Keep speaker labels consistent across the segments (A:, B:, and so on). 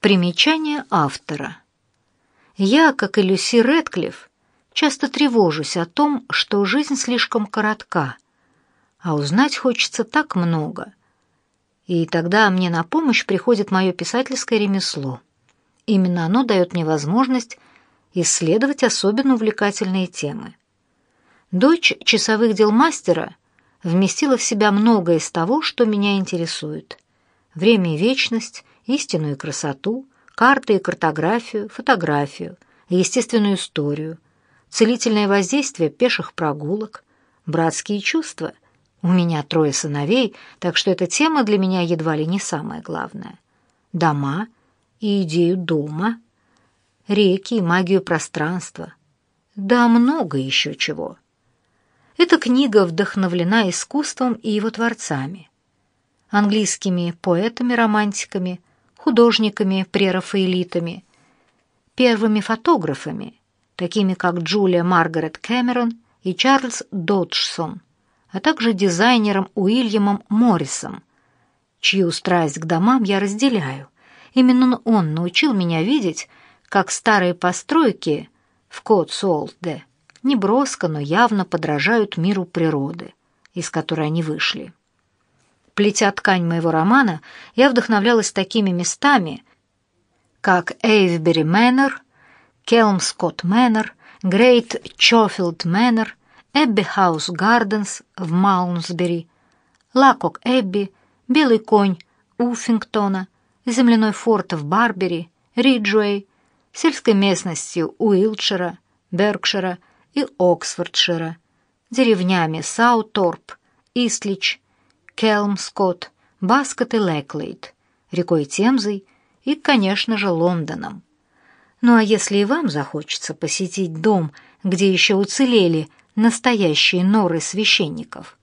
A: Примечание автора. Я, как и Люси Рэдклифф, часто тревожусь о том, что жизнь слишком коротка, а узнать хочется так много. И тогда мне на помощь приходит мое писательское ремесло. Именно оно дает мне возможность исследовать особенно увлекательные темы. Дочь часовых дел мастера вместила в себя многое из того, что меня интересует. Время и вечность, истинную красоту, карты и картографию, фотографию, естественную историю, целительное воздействие пеших прогулок, братские чувства. У меня трое сыновей, так что эта тема для меня едва ли не самая главная. Дома и идею дома, реки и магию пространства. Да много еще чего. Эта книга вдохновлена искусством и его творцами. Английскими поэтами-романтиками, художниками-прерафаэлитами, первыми фотографами, такими как Джулия Маргарет Кэмерон и Чарльз Доджсон, а также дизайнером Уильямом Моррисом, чью страсть к домам я разделяю. Именно он научил меня видеть, как старые постройки в Котсуолде неброско, но явно подражают миру природы, из которой они вышли. Плетя ткань моего романа, я вдохновлялась такими местами, как Эйвбери Мэннер, Келмскотт Мэннер, Грейт Чалфилд Мэннер, Эбби Хаус Гарденс в Малмсбери, Лакок Эбби, Белый конь Уффингтона, земляной форт в Барбери, Риджуэй, сельской местностью Уилтшира, Беркшира и Оксфордшира, деревнями Сауторп, Истлич, Келмскотт, Баскот и Леклейд, рекой Темзой и, конечно же, Лондоном. Ну а если и вам захочется посетить дом, где еще уцелели настоящие норы священников,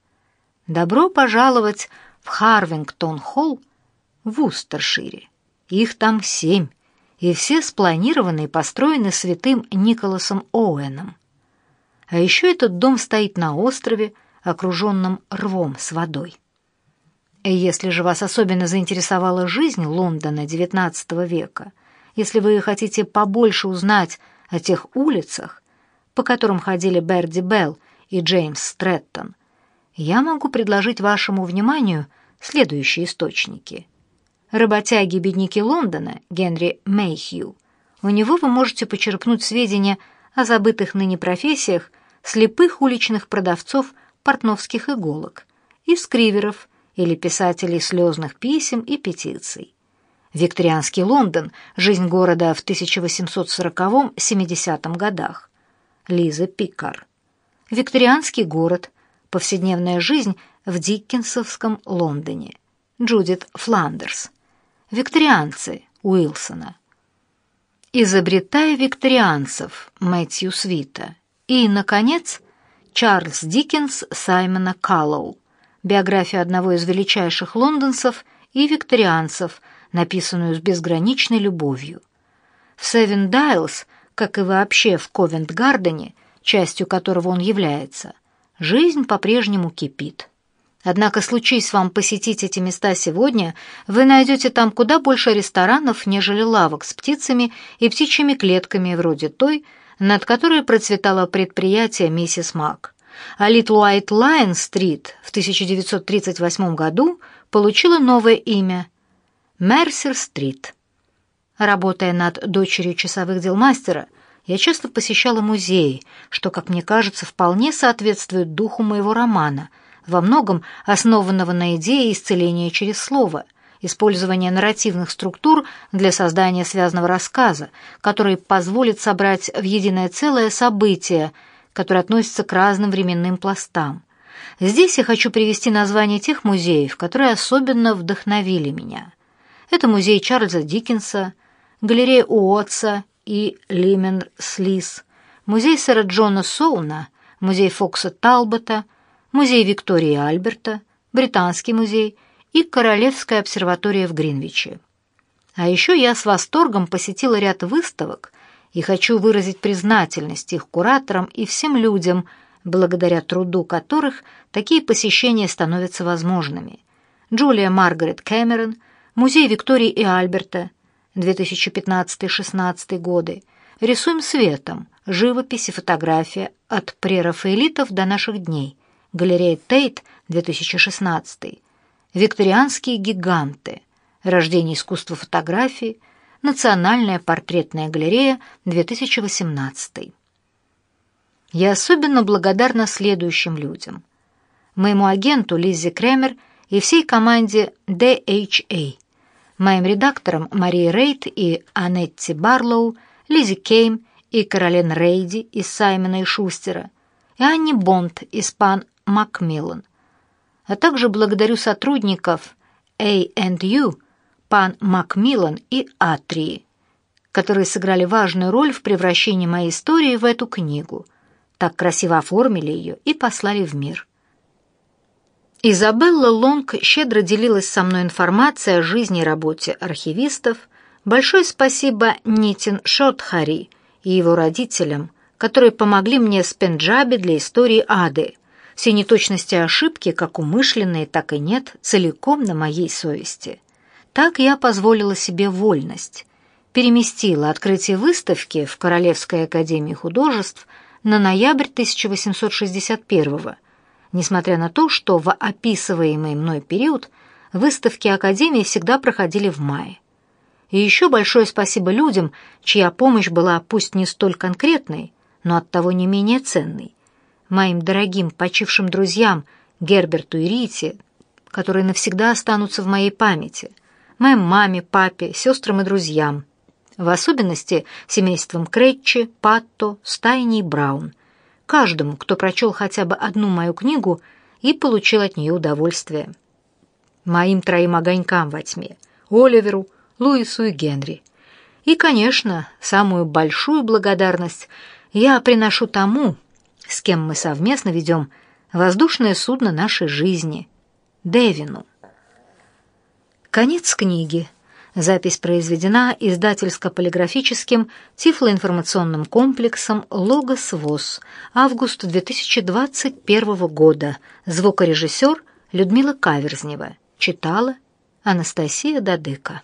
A: добро пожаловать в Харвингтон-холл в Устершире. Их там семь, и все спланированы и построены святым Николасом Оуэном. А еще этот дом стоит на острове, окруженном рвом с водой. Если же вас особенно заинтересовала жизнь Лондона XIX века, если вы хотите побольше узнать о тех улицах, по которым ходили Берди Белл и Джеймс Стрэттон, я могу предложить вашему вниманию следующие источники. Работяги-бедняки Лондона Генри Мейхью. У него вы можете почерпнуть сведения о забытых ныне профессиях слепых уличных продавцов портновских иголок и скриверов – или писателей слезных писем и петиций. Викторианский Лондон, жизнь города в 1840-70 годах. Лиза Пикар. Викторианский город, повседневная жизнь в Диккенсовском Лондоне. Джудит Фландерс. Викторианцы Уилсона. Изобретая викторианцев Мэтью Свита. И, наконец, Чарльз Диккенс Саймона Каллоу биографию одного из величайших лондонцев и викторианцев, написанную с безграничной любовью. В Севен Дайлс, как и вообще в Ковент-Гардене, частью которого он является, жизнь по-прежнему кипит. Однако, случись вам посетить эти места сегодня, вы найдете там куда больше ресторанов, нежели лавок с птицами и птичьими клетками, вроде той, над которой процветало предприятие миссис Мак а Little White Lion Street в 1938 году получила новое имя – Мерсер-стрит. Работая над дочерью часовых дел мастера, я часто посещала музеи, что, как мне кажется, вполне соответствует духу моего романа, во многом основанного на идее исцеления через слово – использование нарративных структур для создания связанного рассказа, который позволит собрать в единое целое событие – которые относятся к разным временным пластам. Здесь я хочу привести названия тех музеев, которые особенно вдохновили меня. Это музей Чарльза Диккенса, галерея Уотса и Лимен Слис, музей сэра Джона Соуна, музей Фокса Талбота, музей Виктории Альберта, Британский музей и Королевская обсерватория в Гринвиче. А еще я с восторгом посетила ряд выставок, и хочу выразить признательность их кураторам и всем людям, благодаря труду которых такие посещения становятся возможными. Джулия Маргарет Кэмерон, Музей Виктории и Альберта, 2015-16 годы, рисуем светом, живопись и фотография от прерафаэлитов до наших дней, галерея Тейт, 2016, викторианские гиганты, рождение искусства фотографии, Национальная портретная галерея, 2018. Я особенно благодарна следующим людям. Моему агенту Лиззи Кремер и всей команде DHA, моим редакторам Марии Рейд и Анетти Барлоу, Лизи Кейм и Каролин Рейди из Саймона и Шустера, и Анни Бонд из Пан Макмиллан, а также благодарю сотрудников A&U, Пан Макмиллан и Атрии, которые сыграли важную роль в превращении моей истории в эту книгу, так красиво оформили ее и послали в мир. Изабелла Лонг щедро делилась со мной информацией о жизни и работе архивистов. Большое спасибо Нитин Шотхари и его родителям, которые помогли мне с Пенджаби для истории Ады. Все неточности и ошибки, как умышленные, так и нет, целиком на моей совести. Так я позволила себе вольность. Переместила открытие выставки в Королевской академии художеств на ноябрь 1861 года несмотря на то, что в описываемый мной период выставки Академии всегда проходили в мае. И еще большое спасибо людям, чья помощь была пусть не столь конкретной, но оттого не менее ценной. Моим дорогим почившим друзьям Герберту и Рите, которые навсегда останутся в моей памяти, моим маме, папе, сестрам и друзьям, в особенности семействам Крэтчи, Патто, Стайни и Браун – каждому, кто прочел хотя бы одну мою книгу и получил от нее удовольствие. Моим троим огонькам во тьме — Оливеру, Луису и Генри. И, конечно, самую большую благодарность я приношу тому, с кем мы совместно ведем воздушное судно нашей жизни — Девину. Конец книги. Запись произведена издательско-полиграфическим тифлоинформационным комплексом «Логос ВОЗ», август 2021 года. Звукорежиссер Людмила Каверзнева. Читала Анастасия Дадыка.